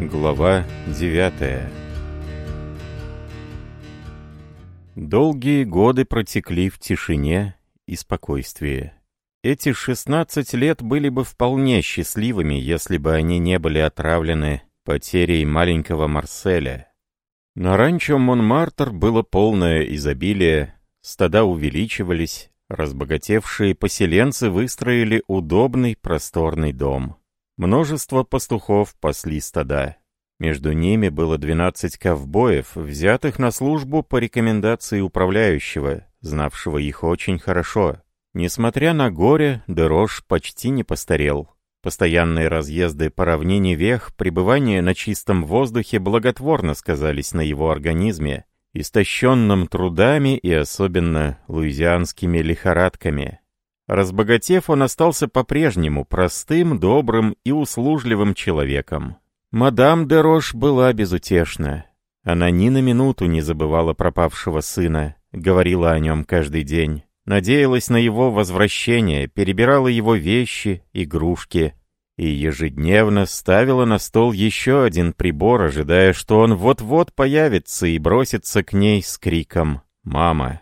Глава 9 Долгие годы протекли в тишине и спокойствии. Эти 16 лет были бы вполне счастливыми, если бы они не были отравлены потерей маленького Марселя. На ранчо Монмартр было полное изобилие, стада увеличивались, разбогатевшие поселенцы выстроили удобный просторный дом — Множество пастухов пасли стада. Между ними было 12 ковбоев, взятых на службу по рекомендации управляющего, знавшего их очень хорошо. Несмотря на горе, Дерош почти не постарел. Постоянные разъезды по равнине вех, пребывание на чистом воздухе благотворно сказались на его организме, истощенном трудами и особенно луизианскими лихорадками. Разбогатев, он остался по-прежнему простым, добрым и услужливым человеком. Мадам де Рош была безутешна. Она ни на минуту не забывала пропавшего сына, говорила о нем каждый день, надеялась на его возвращение, перебирала его вещи, игрушки и ежедневно ставила на стол еще один прибор, ожидая, что он вот-вот появится и бросится к ней с криком «Мама!».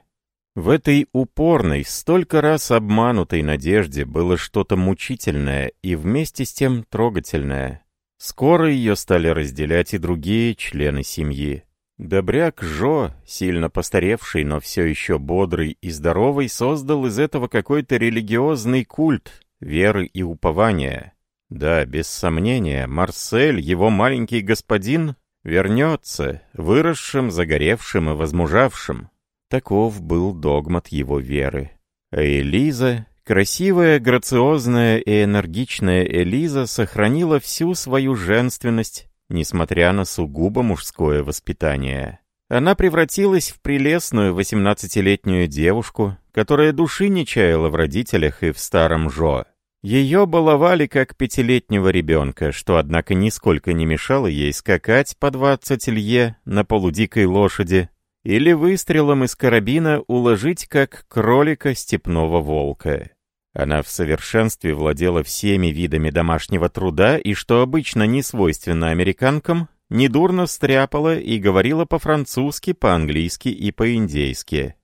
В этой упорной, столько раз обманутой надежде было что-то мучительное и вместе с тем трогательное. Скоро ее стали разделять и другие члены семьи. Добряк Жо, сильно постаревший, но все еще бодрый и здоровый, создал из этого какой-то религиозный культ веры и упования. Да, без сомнения, Марсель, его маленький господин, вернется, выросшим, загоревшим и возмужавшим. Таков был догмат его веры. Элиза, красивая, грациозная и энергичная Элиза сохранила всю свою женственность, несмотря на сугубо мужское воспитание. Она превратилась в прелестную 18-летнюю девушку, которая души не чаяла в родителях и в старом Жо. Ее баловали как пятилетнего ребенка, что, однако, нисколько не мешало ей скакать по 20 лье на полудикой лошади, или выстрелом из карабина уложить как кролика степного волка. Она в совершенстве владела всеми видами домашнего труда и, что обычно не свойственно американкам, недурно стряпала и говорила по-французски, по-английски и по-индейски.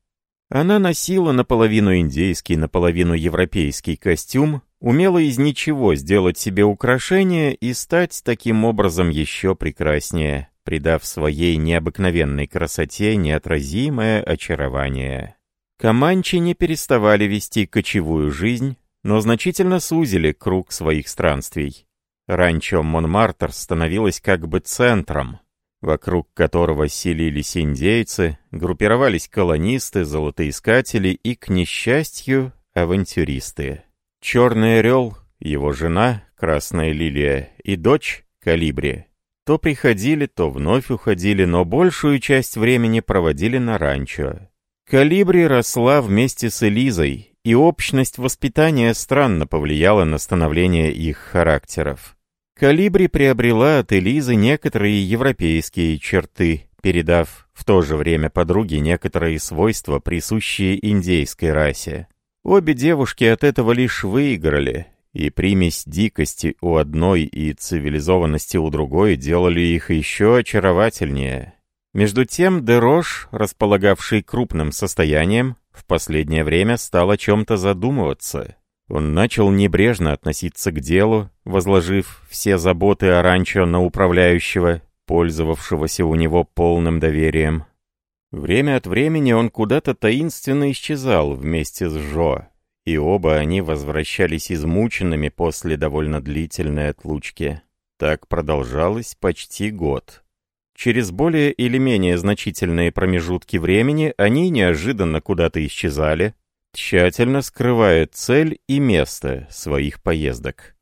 Она носила наполовину индейский, наполовину европейский костюм, умела из ничего сделать себе украшение и стать таким образом еще прекраснее придав своей необыкновенной красоте неотразимое очарование. Каманчи не переставали вести кочевую жизнь, но значительно сузили круг своих странствий. Ранчо Монмартр становилось как бы центром, вокруг которого селились индейцы, группировались колонисты, золотоискатели и, к несчастью, авантюристы. Черный орел, его жена, Красная Лилия и дочь Калибри то приходили, то вновь уходили, но большую часть времени проводили на ранчо. Калибри росла вместе с Элизой, и общность воспитания странно повлияла на становление их характеров. Калибри приобрела от Элизы некоторые европейские черты, передав в то же время подруге некоторые свойства, присущие индейской расе. Обе девушки от этого лишь выиграли, и примесь дикости у одной и цивилизованности у другой делали их еще очаровательнее. Между тем Дерош, располагавший крупным состоянием, в последнее время стал о чем-то задумываться. Он начал небрежно относиться к делу, возложив все заботы о ранчо на управляющего, пользовавшегося у него полным доверием. Время от времени он куда-то таинственно исчезал вместе с Жо, и оба они возвращались измученными после довольно длительной отлучки. Так продолжалось почти год. Через более или менее значительные промежутки времени они неожиданно куда-то исчезали, тщательно скрывая цель и место своих поездок.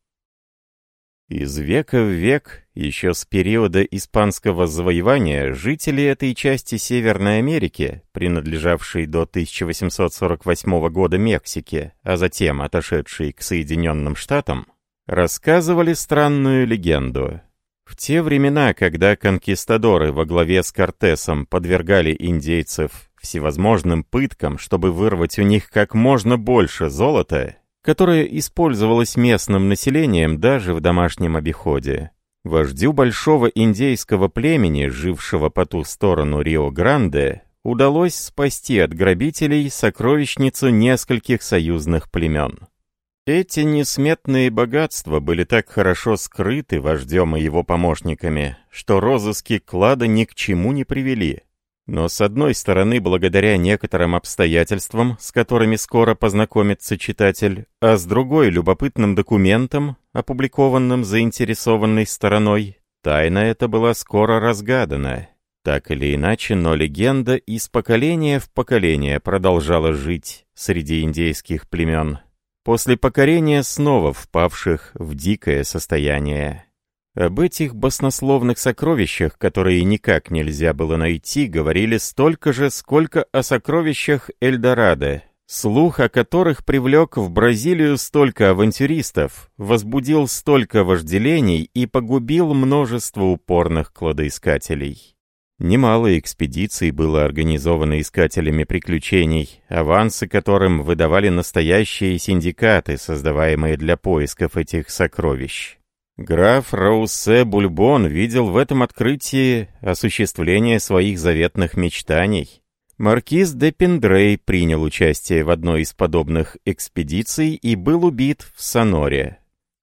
Из века в век, еще с периода испанского завоевания, жители этой части Северной Америки, принадлежавшей до 1848 года Мексике, а затем отошедшей к Соединенным Штатам, рассказывали странную легенду. В те времена, когда конкистадоры во главе с Кортесом подвергали индейцев всевозможным пыткам, чтобы вырвать у них как можно больше золота, которое использовалось местным населением даже в домашнем обиходе. Вождю большого индейского племени, жившего по ту сторону Рио-Гранде, удалось спасти от грабителей сокровищницу нескольких союзных племен. Эти несметные богатства были так хорошо скрыты вождем и его помощниками, что розыски клада ни к чему не привели. Но с одной стороны, благодаря некоторым обстоятельствам, с которыми скоро познакомится читатель, а с другой – любопытным документом, опубликованным заинтересованной стороной, тайна эта была скоро разгадана. Так или иначе, но легенда из поколения в поколение продолжала жить среди индейских племен, после покорения снова впавших в дикое состояние. Э, Об этих баснословных сокровищах, которые никак нельзя было найти, говорили столько же, сколько о сокровищах Эльдорадо, слух о которых привлек в Бразилию столько авантюристов, возбудил столько вожделений и погубил множество упорных кладоискателей. Немало экспедиций было организовано искателями приключений, авансы которым выдавали настоящие синдикаты, создаваемые для поисков этих сокровищ. Граф Роусе Бульбон видел в этом открытии осуществление своих заветных мечтаний. Маркиз де Пендрей принял участие в одной из подобных экспедиций и был убит в Соноре.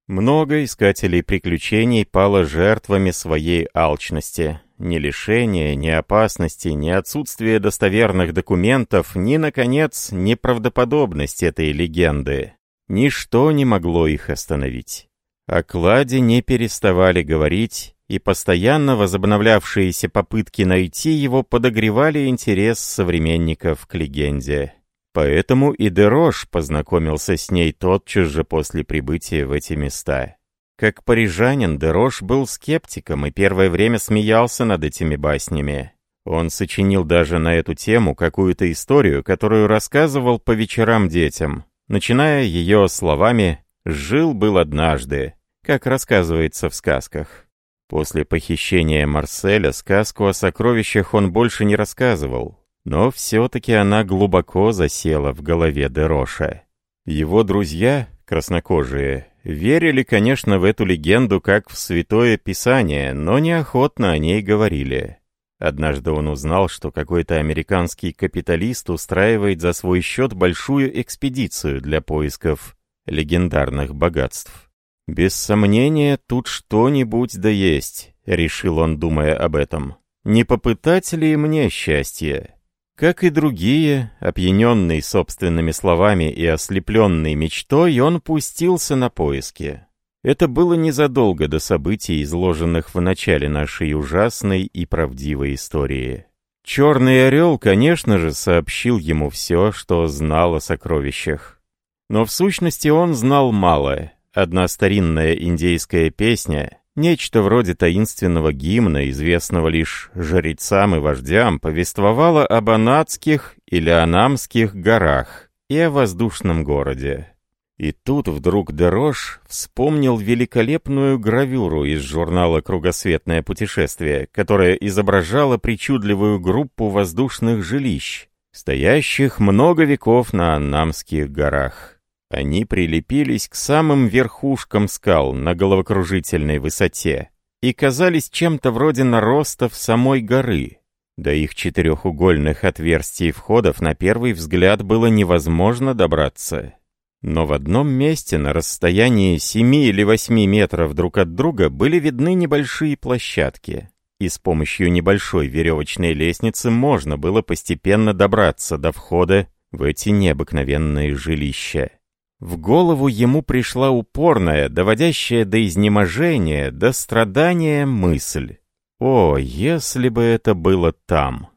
Много искателей приключений пало жертвами своей алчности. Ни лишения, ни опасности, ни отсутствие достоверных документов, ни, наконец, неправдоподобность этой легенды. Ничто не могло их остановить. О кладе не переставали говорить, и постоянно возобновлявшиеся попытки найти его подогревали интерес современников к легенде. Поэтому и Дерош познакомился с ней тотчас же после прибытия в эти места. Как парижанин, Дерош был скептиком и первое время смеялся над этими баснями. Он сочинил даже на эту тему какую-то историю, которую рассказывал по вечерам детям, начиная ее словами «Жил-был однажды» как рассказывается в сказках. После похищения Марселя сказку о сокровищах он больше не рассказывал, но все-таки она глубоко засела в голове Дероша. Его друзья, краснокожие, верили, конечно, в эту легенду как в Святое Писание, но неохотно о ней говорили. Однажды он узнал, что какой-то американский капиталист устраивает за свой счет большую экспедицию для поисков легендарных богатств. «Без сомнения, тут что-нибудь да есть», — решил он, думая об этом. «Не попытать ли мне счастье?» Как и другие, опьяненный собственными словами и ослепленный мечтой, он пустился на поиски. Это было незадолго до событий, изложенных в начале нашей ужасной и правдивой истории. Черный орел, конечно же, сообщил ему все, что знал о сокровищах. Но в сущности он знал малое. Одна старинная индейская песня, нечто вроде таинственного гимна, известного лишь жрецам и вождям, повествовала об Анадских или Анамских горах и о воздушном городе. И тут вдруг Дерош вспомнил великолепную гравюру из журнала «Кругосветное путешествие», которая изображала причудливую группу воздушных жилищ, стоящих много веков на Аннамских горах. Они прилепились к самым верхушкам скал на головокружительной высоте и казались чем-то вроде наростов самой горы. До их четырехугольных отверстий входов на первый взгляд было невозможно добраться. Но в одном месте на расстоянии 7 или 8 метров друг от друга были видны небольшие площадки, и с помощью небольшой веревочной лестницы можно было постепенно добраться до входа в эти необыкновенные жилища. В голову ему пришла упорная, доводящая до изнеможения, до страдания мысль. О, если бы это было там!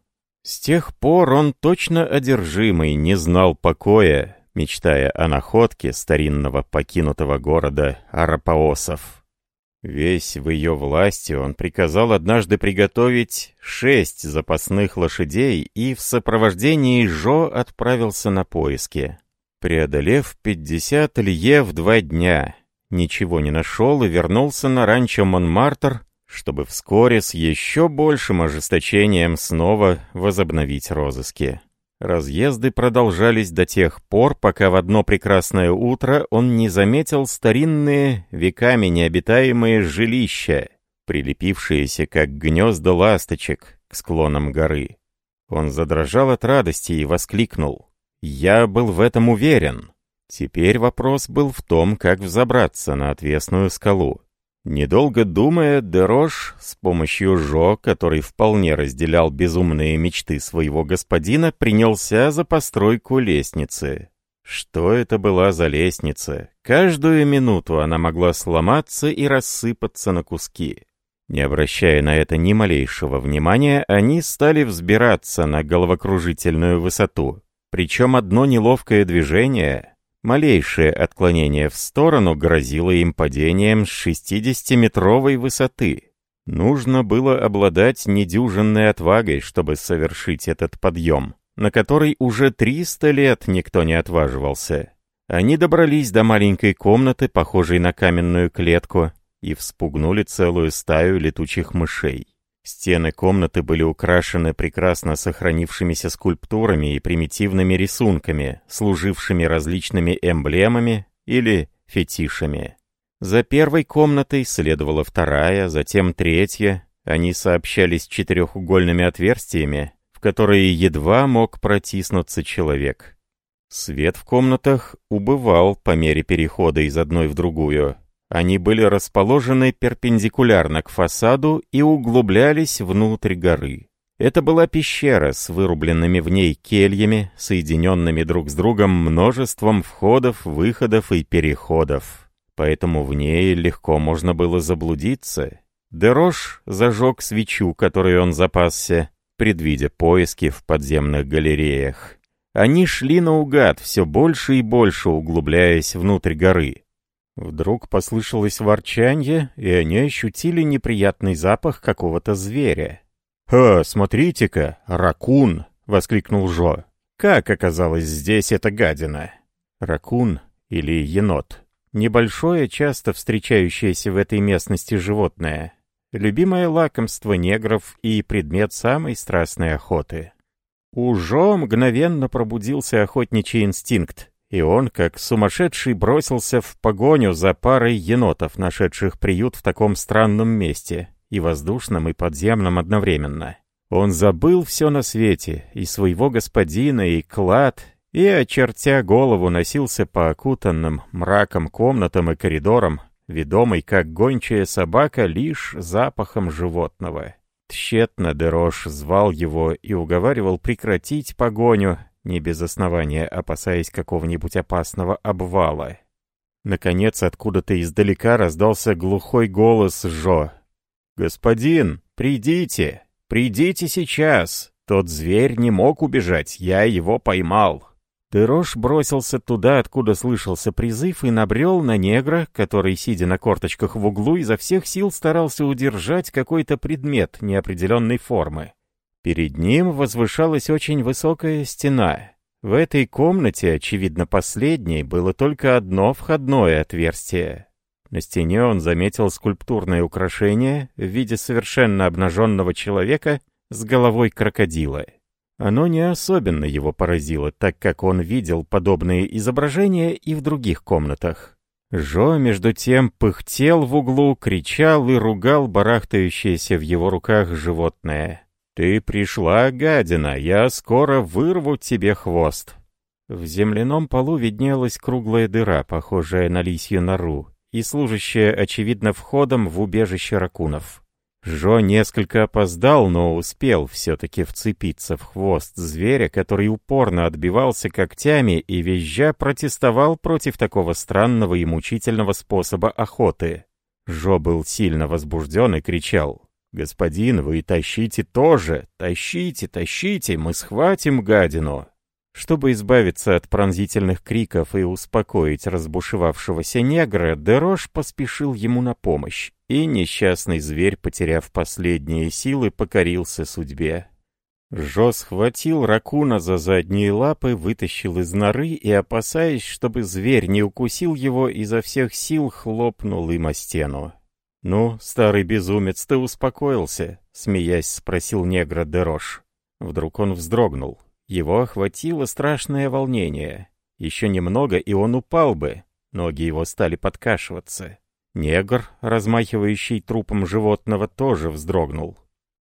С тех пор он точно одержимый, не знал покоя, мечтая о находке старинного покинутого города Арапаосов. Весь в ее власти он приказал однажды приготовить шесть запасных лошадей и в сопровождении Жо отправился на поиски преодолев 50 лье в два дня. Ничего не нашел и вернулся на ранчо Монмартр, чтобы вскоре с еще большим ожесточением снова возобновить розыски. Разъезды продолжались до тех пор, пока в одно прекрасное утро он не заметил старинные, веками необитаемые жилища, прилепившиеся, как гнезда ласточек, к склонам горы. Он задрожал от радости и воскликнул — я был в этом уверен. Теперь вопрос был в том, как взобраться на отвесную скалу. Недолго думая, Дерош с помощью Жо, который вполне разделял безумные мечты своего господина, принялся за постройку лестницы. Что это была за лестница? Каждую минуту она могла сломаться и рассыпаться на куски. Не обращая на это ни малейшего внимания, они стали взбираться на головокружительную высоту. Причем одно неловкое движение, малейшее отклонение в сторону грозило им падением с 60-метровой высоты. Нужно было обладать недюжинной отвагой, чтобы совершить этот подъем, на который уже 300 лет никто не отваживался. Они добрались до маленькой комнаты, похожей на каменную клетку, и вспугнули целую стаю летучих мышей. Стены комнаты были украшены прекрасно сохранившимися скульптурами и примитивными рисунками, служившими различными эмблемами или фетишами. За первой комнатой следовала вторая, затем третья. Они сообщались четырехугольными отверстиями, в которые едва мог протиснуться человек. Свет в комнатах убывал по мере перехода из одной в другую, они были расположены перпендикулярно к фасаду и углублялись внутрь горы. Это была пещера с вырубленными в ней кельями, соединенными друг с другом множеством входов, выходов и переходов. Поэтому в ней легко можно было заблудиться. Дерош зажег свечу, которую он запасся, предвидя поиски в подземных галереях. Они шли наугад, все больше и больше углубляясь внутрь горы. Вдруг послышалось ворчанье, и они ощутили неприятный запах какого-то зверя. «Ха, смотрите-ка, ракун!» — воскликнул Жо. «Как оказалось здесь эта гадина?» Ракун или енот. Небольшое, часто встречающееся в этой местности животное. Любимое лакомство негров и предмет самой страстной охоты. У Жо мгновенно пробудился охотничий инстинкт и он, как сумасшедший, бросился в погоню за парой енотов, нашедших приют в таком странном месте, и воздушном, и подземном одновременно. Он забыл все на свете, и своего господина, и клад, и, очертя голову, носился по окутанным мраком комнатам и коридорам, ведомый, как гончая собака, лишь запахом животного. Тщетно Дерош звал его и уговаривал прекратить погоню, не без основания опасаясь какого-нибудь опасного обвала. Наконец, откуда-то издалека раздался глухой голос Жо. «Господин, придите! Придите сейчас! Тот зверь не мог убежать, я его поймал!» Дерош бросился туда, откуда слышался призыв, и набрел на негра, который, сидя на корточках в углу, изо всех сил старался удержать какой-то предмет неопределенной формы. Перед ним возвышалась очень высокая стена. В этой комнате, очевидно последней, было только одно входное отверстие. На стене он заметил скульптурное украшение в виде совершенно обнаженного человека с головой крокодила. Оно не особенно его поразило, так как он видел подобные изображения и в других комнатах. Жо, между тем, пыхтел в углу, кричал и ругал барахтающееся в его руках животное. «Ты пришла, гадина, я скоро вырву тебе хвост!» В земляном полу виднелась круглая дыра, похожая на лисью нору, и служащая, очевидно, входом в убежище ракунов. Жо несколько опоздал, но успел все-таки вцепиться в хвост зверя, который упорно отбивался когтями и визжа протестовал против такого странного и мучительного способа охоты. Жо был сильно возбужден и кричал «Господин, вы тащите тоже! Тащите, тащите! Мы схватим гадину!» Чтобы избавиться от пронзительных криков и успокоить разбушевавшегося негра, Дерош поспешил ему на помощь, и несчастный зверь, потеряв последние силы, покорился судьбе. Жо схватил ракуна за задние лапы, вытащил из норы и, опасаясь, чтобы зверь не укусил его, изо всех сил хлопнул им о стену. «Ну, старый безумец, ты успокоился?» — смеясь спросил негра Дерош. Вдруг он вздрогнул. Его охватило страшное волнение. Еще немного, и он упал бы. Ноги его стали подкашиваться. Негр, размахивающий трупом животного, тоже вздрогнул.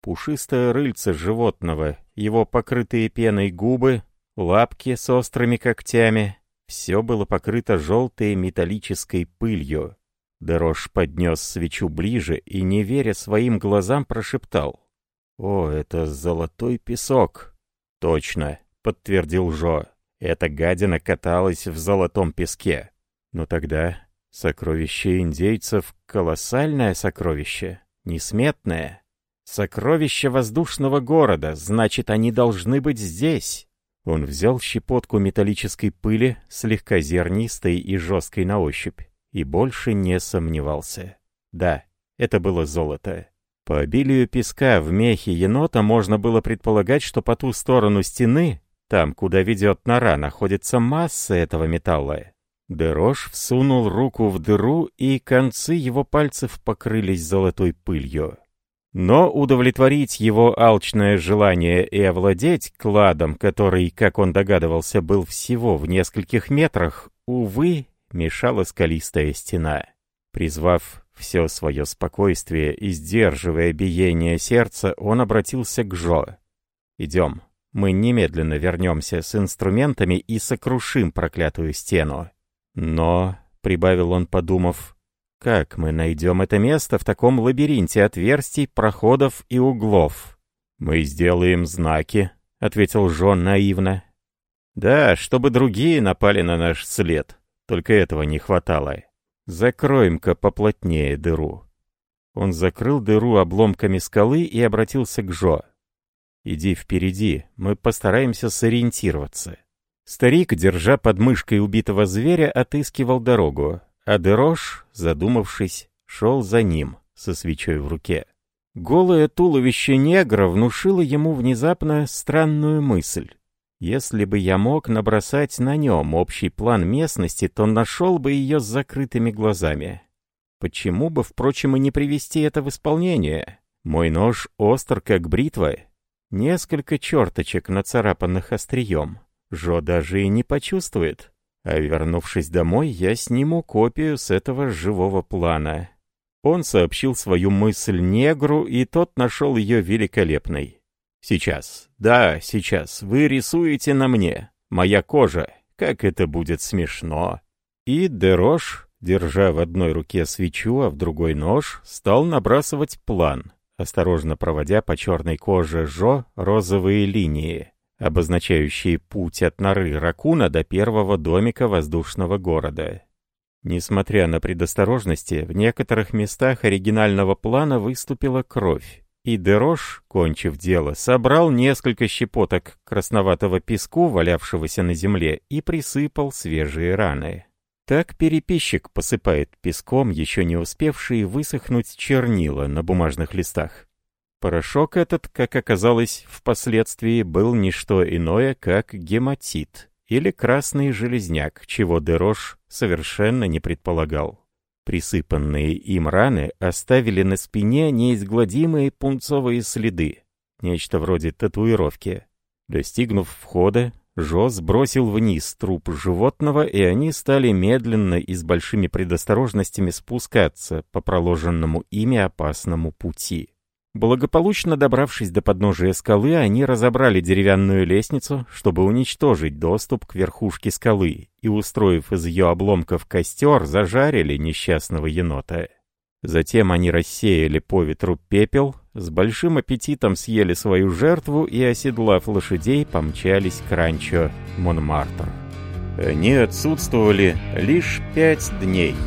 Пушистое рыльце животного, его покрытые пеной губы, лапки с острыми когтями — все было покрыто желтой металлической пылью. Дерош поднес свечу ближе и, не веря своим глазам, прошептал. «О, это золотой песок!» «Точно!» — подтвердил Жо. «Эта гадина каталась в золотом песке!» Но тогда сокровище индейцев — колоссальное сокровище, несметное!» «Сокровище воздушного города, значит, они должны быть здесь!» Он взял щепотку металлической пыли, слегка зернистой и жесткой на ощупь и больше не сомневался. Да, это было золото. По обилию песка в мехе енота можно было предполагать, что по ту сторону стены, там, куда ведет нора, находится масса этого металла. Дерош всунул руку в дыру, и концы его пальцев покрылись золотой пылью. Но удовлетворить его алчное желание и овладеть кладом, который, как он догадывался, был всего в нескольких метрах, увы, мешала скалистая стена. Призвав все свое спокойствие и сдерживая биение сердца, он обратился к Жо. «Идем. Мы немедленно вернемся с инструментами и сокрушим проклятую стену». «Но», — прибавил он, подумав, — «как мы найдем это место в таком лабиринте отверстий, проходов и углов?» «Мы сделаем знаки», — ответил Жон наивно. «Да, чтобы другие напали на наш след», только этого не хватало. «Закроем-ка поплотнее дыру». Он закрыл дыру обломками скалы и обратился к Жо. «Иди впереди, мы постараемся сориентироваться». Старик, держа под мышкой убитого зверя, отыскивал дорогу, а Дерош, задумавшись, шел за ним со свечой в руке. Голое туловище негра внушило ему внезапно странную мысль. Если бы я мог набросать на нем общий план местности, то нашел бы ее с закрытыми глазами. Почему бы, впрочем, и не привести это в исполнение? Мой нож остр, как бритва. Несколько черточек, нацарапанных острием. Жо даже и не почувствует. А вернувшись домой, я сниму копию с этого живого плана. Он сообщил свою мысль негру, и тот нашел ее великолепной. Сейчас, да, сейчас, вы рисуете на мне, моя кожа, как это будет смешно. И Дерош, держа в одной руке свечу, а в другой нож, стал набрасывать план, осторожно проводя по черной коже Жо розовые линии, обозначающие путь от норы ракуна до первого домика воздушного города. Несмотря на предосторожности, в некоторых местах оригинального плана выступила кровь и Дерош, кончив дело, собрал несколько щепоток красноватого песку, валявшегося на земле, и присыпал свежие раны. Так переписчик посыпает песком еще не успевшие высохнуть чернила на бумажных листах. Порошок этот, как оказалось впоследствии, был не что иное, как гематит или красный железняк, чего Дерош совершенно не предполагал. Присыпанные им раны оставили на спине неизгладимые пунцовые следы, нечто вроде татуировки. Достигнув входа, Жо сбросил вниз труп животного, и они стали медленно и с большими предосторожностями спускаться по проложенному ими опасному пути. Благополучно добравшись до подножия скалы, они разобрали деревянную лестницу, чтобы уничтожить доступ к верхушке скалы, и, устроив из ее обломков костер, зажарили несчастного енота. Затем они рассеяли по ветру пепел, с большим аппетитом съели свою жертву и, оседлав лошадей, помчались к ранчо Монмартр. Они отсутствовали лишь пять дней —